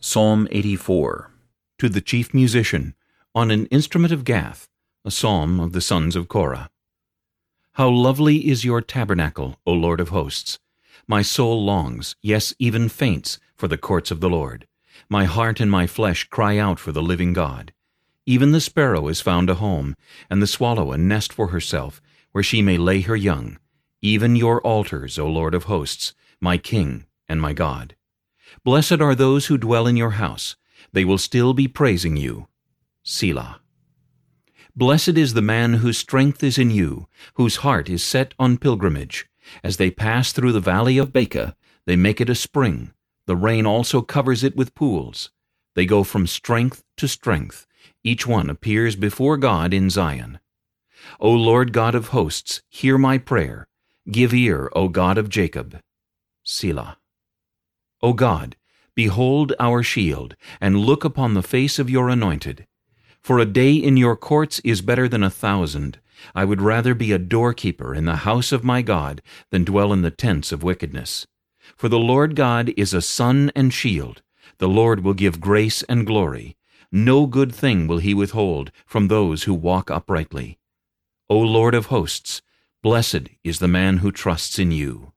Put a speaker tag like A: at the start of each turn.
A: Psalm 84 To the chief musician, on an instrument of Gath, a psalm of the sons of Korah. How lovely is your tabernacle, O Lord of hosts! My soul longs, yes, even faints, for the courts of the Lord. My heart and my flesh cry out for the living God. Even the sparrow has found a home, and the swallow a nest for herself, where she may lay her young. Even your altars, O Lord of hosts, my King and my God. Blessed are those who dwell in your house. They will still be praising you. Selah. Blessed is the man whose strength is in you, whose heart is set on pilgrimage. As they pass through the valley of Baca, they make it a spring. The rain also covers it with pools. They go from strength to strength. Each one appears before God in Zion. O Lord God of hosts, hear my prayer. Give ear, O God of Jacob. Selah. O God, behold our shield, and look upon the face of your anointed. For a day in your courts is better than a thousand. I would rather be a doorkeeper in the house of my God than dwell in the tents of wickedness. For the Lord God is a sun and shield. The Lord will give grace and glory. No good thing will he withhold from those who walk uprightly. O Lord of hosts, blessed is the man who trusts in you.